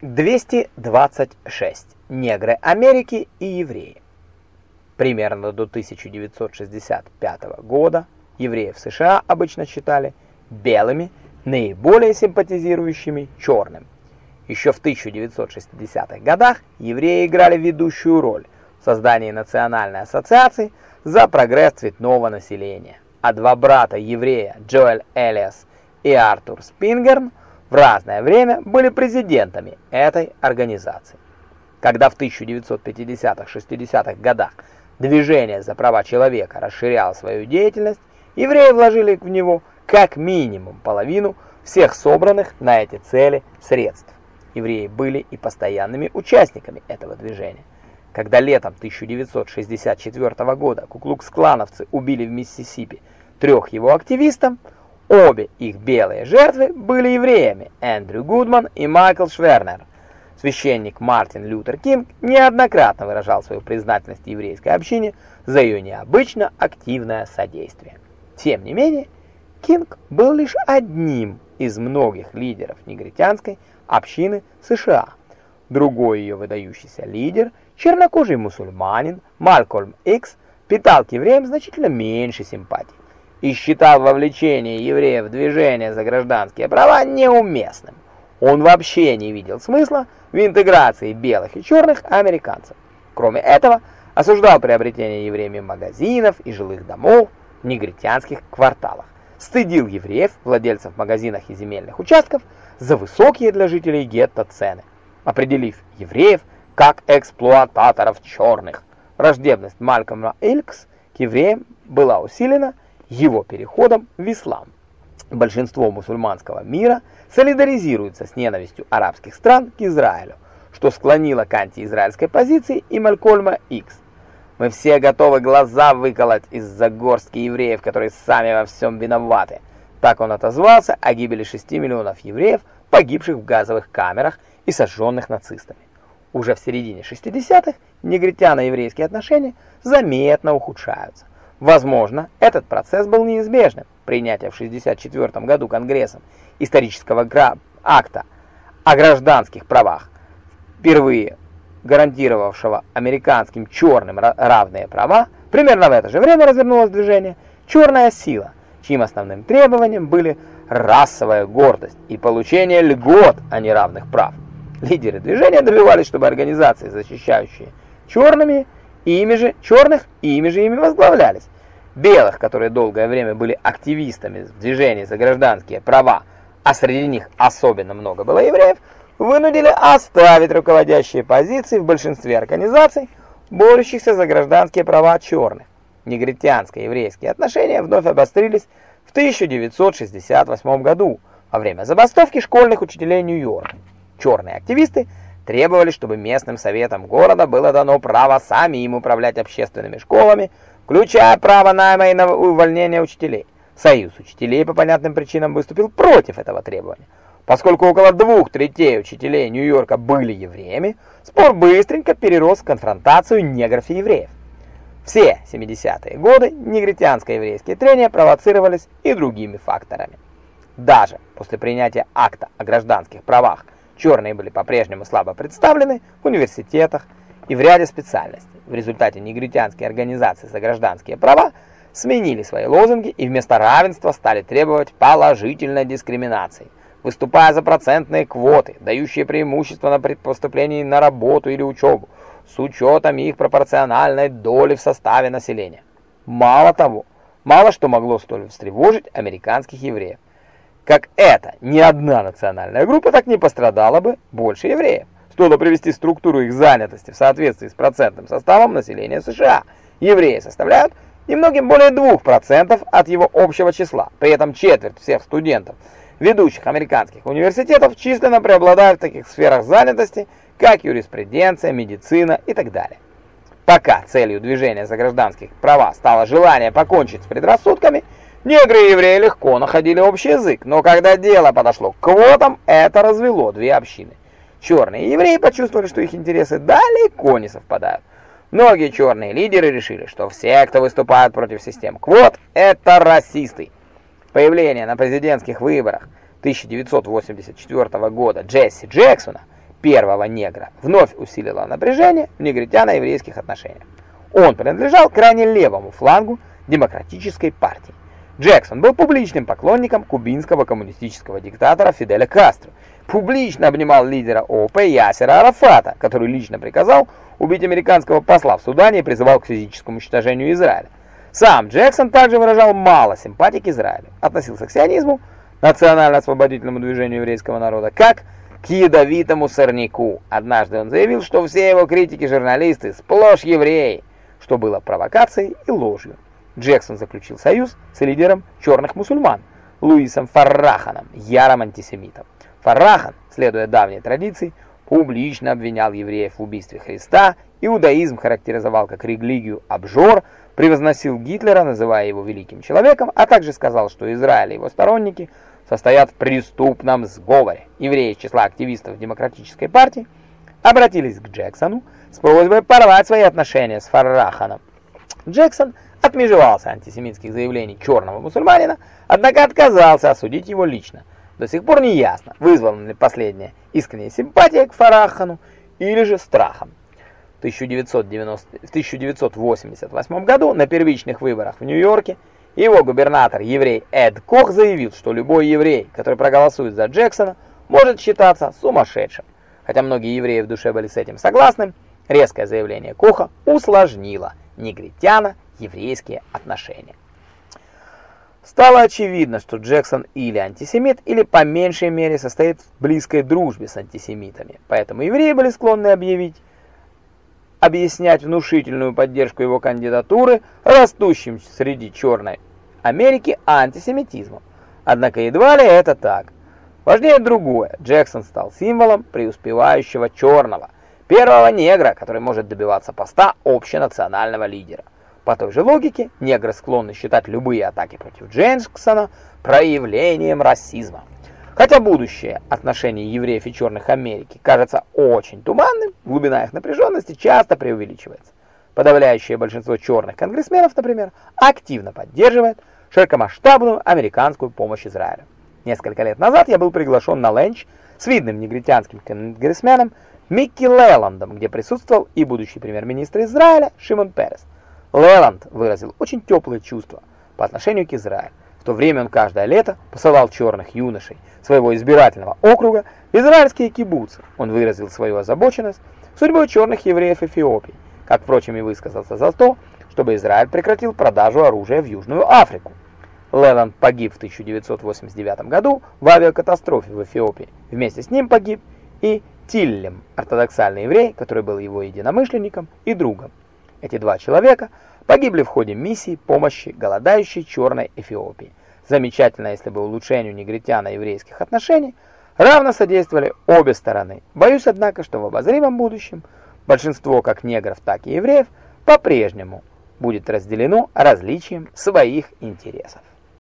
226. Негры Америки и евреи. Примерно до 1965 года евреев США обычно считали белыми, наиболее симпатизирующими черным. Еще в 1960-х годах евреи играли ведущую роль в создании Национальной ассоциации за прогресс цветного населения. А два брата еврея Джоэль Элиас и Артур Спингерн в разное время были президентами этой организации. Когда в 1950-60-х годах движение за права человека расширяло свою деятельность, евреи вложили в него как минимум половину всех собранных на эти цели средств. Евреи были и постоянными участниками этого движения. Когда летом 1964 года куклукс-клановцы убили в Миссисипи трех его активистов, обе их белые жертвы были евреями Эндрю Гудман и Майкл Швернер. Священник Мартин Лютер Кинг неоднократно выражал свою признательность еврейской общине за ее необычно активное содействие. Тем не менее, Кинг был лишь одним из многих лидеров негритянской общины США. Другой ее выдающийся лидер, чернокожий мусульманин Малькольм Икс, питал к евреям значительно меньше симпатий и считал вовлечение евреев в движение за гражданские права неуместным. Он вообще не видел смысла в интеграции белых и черных американцев. Кроме этого, осуждал приобретение евреями магазинов и жилых домов в негритянских кварталах. Стыдил евреев, владельцев магазинов и земельных участков, за высокие для жителей гетто цены, определив евреев как эксплуататоров черных. Враждебность Малькольма Илькс к евреям была усилена его переходом в ислам. Большинство мусульманского мира солидаризируется с ненавистью арабских стран к Израилю, что склонило к антиизраильской позиции и Малькольма Икс. Мы все готовы глаза выколоть из-за горстки евреев, которые сами во всем виноваты. Так он отозвался о гибели 6 миллионов евреев, погибших в газовых камерах и сожженных нацистами. Уже в середине 60-х негритяно-еврейские отношения заметно ухудшаются. Возможно, этот процесс был неизбежным. Принятие в 64 году Конгрессом исторического акта о гражданских правах, впервые гарантировавшего американским черным равные права, примерно в это же время развернулось движение «Черная сила», чьим основным требованием были расовая гордость и получение льгот, а не равных прав. Лидеры движения добивались, чтобы организации, защищающие черными, ими же черных, ими же ими возглавлялись. Белых, которые долгое время были активистами в движении за гражданские права, а среди них особенно много было евреев, вынудили оставить руководящие позиции в большинстве организаций, борющихся за гражданские права черных. Негритянско-еврейские отношения вновь обострились в 1968 году во время забастовки школьных учителей Нью-Йорка. Черные активисты требовали, чтобы местным советам города было дано право сами им управлять общественными школами, включая право найма и на увольнение учителей. Союз учителей по понятным причинам выступил против этого требования. Поскольку около двух третей учителей Нью-Йорка были евреями, спор быстренько перерос в конфронтацию негров и евреев. Все 70-е годы негритянско-еврейские трения провоцировались и другими факторами. Даже после принятия акта о гражданских правах черные были по-прежнему слабо представлены в университетах и в ряде специальностей. В результате негритянские организации за гражданские права сменили свои лозунги и вместо равенства стали требовать положительной дискриминации, выступая за процентные квоты, дающие преимущество на поступлении на работу или учебу, с учетом их пропорциональной доли в составе населения. Мало того, мало что могло столь встревожить американских евреев как это, ни одна национальная группа так не пострадала бы больше евреев. Стоило привести структуру их занятости в соответствии с процентным составом населения США. Евреи составляют немногим более 2% от его общего числа. При этом четверть всех студентов ведущих американских университетов численно преобладают в таких сферах занятости, как юриспруденция, медицина и так далее. Пока целью движения за гражданских права стало желание покончить с предрассудками – Негры и евреи легко находили общий язык, но когда дело подошло к квотам, это развело две общины. Черные и евреи почувствовали, что их интересы далеко не совпадают. Многие черные лидеры решили, что все, кто выступает против систем квот, это расисты. Появление на президентских выборах 1984 года Джесси Джексона, первого негра вновь усилило напряжение в негритяно-еврейских отношениях. Он принадлежал крайне левому флангу демократической партии. Джексон был публичным поклонником кубинского коммунистического диктатора Фиделя Кастро, публично обнимал лидера ООП Ясера Арафата, который лично приказал убить американского посла в Судане и призывал к физическому уничтожению Израиля. Сам Джексон также выражал мало симпатий к Израилю, относился к сионизму, национально-освободительному движению еврейского народа, как к ядовитому сорняку. Однажды он заявил, что все его критики-журналисты сплошь евреи, что было провокацией и ложью. Джексон заключил союз с лидером черных мусульман Луисом Фарраханом, ярым антисемитом. Фаррахан, следуя давней традиции, публично обвинял евреев в убийстве Христа, иудаизм характеризовал как религию обжор, превозносил Гитлера, называя его великим человеком, а также сказал, что Израиль и его сторонники состоят в преступном сговоре. Евреи из числа активистов Демократической партии обратились к Джексону с просьбой порвать свои отношения с Фарраханом. Джексон отмежевался антисемитских заявлений черного мусульманина, однако отказался осудить его лично. До сих пор не ясно, вызвана ли последняя искренняя симпатия к Фарахану или же страхом. В 1990, в 1988 году на первичных выборах в Нью-Йорке его губернатор, еврей Эд Кох, заявил, что любой еврей, который проголосует за Джексона, может считаться сумасшедшим. Хотя многие евреи в душе были с этим согласны, резкое заявление Коха усложнило негритяно-еврейские отношения. Стало очевидно, что Джексон или антисемит, или по меньшей мере состоит в близкой дружбе с антисемитами. Поэтому евреи были склонны объявить, объяснять внушительную поддержку его кандидатуры растущим среди Черной Америки антисемитизмом. Однако едва ли это так. Важнее другое. Джексон стал символом преуспевающего черного, первого негра, который может добиваться поста общенационального лидера. По той же логике, негры склонны считать любые атаки против Джексона проявлением расизма. Хотя будущее отношений евреев и черных Америки кажется очень туманным, глубина их напряженности часто преувеличивается. Подавляющее большинство черных конгрессменов, например, активно поддерживает широкомасштабную американскую помощь Израилю. Несколько лет назад я был приглашен на ленч с видным негритянским конгрессменом Микки Леландом, где присутствовал и будущий премьер-министр Израиля Шимон Перес. Леланд выразил очень теплые чувства по отношению к Израилю. В то время он каждое лето посылал черных юношей своего избирательного округа в израильские кибуцы. Он выразил свою озабоченность судьбой черных евреев Эфиопии, как, впрочем, и высказался за то, чтобы Израиль прекратил продажу оружия в Южную Африку. Леланд погиб в 1989 году в авиакатастрофе в Эфиопии. Вместе с ним погиб и Тиллем, ортодоксальный еврей, который был его единомышленником и другом. Эти два человека погибли в ходе миссии помощи голодающей Черной Эфиопии. Замечательно, если бы улучшению негритяно-еврейских отношений равно содействовали обе стороны. Боюсь, однако, что в обозримом будущем большинство как негров, так и евреев по-прежнему будет разделено различием своих интересов.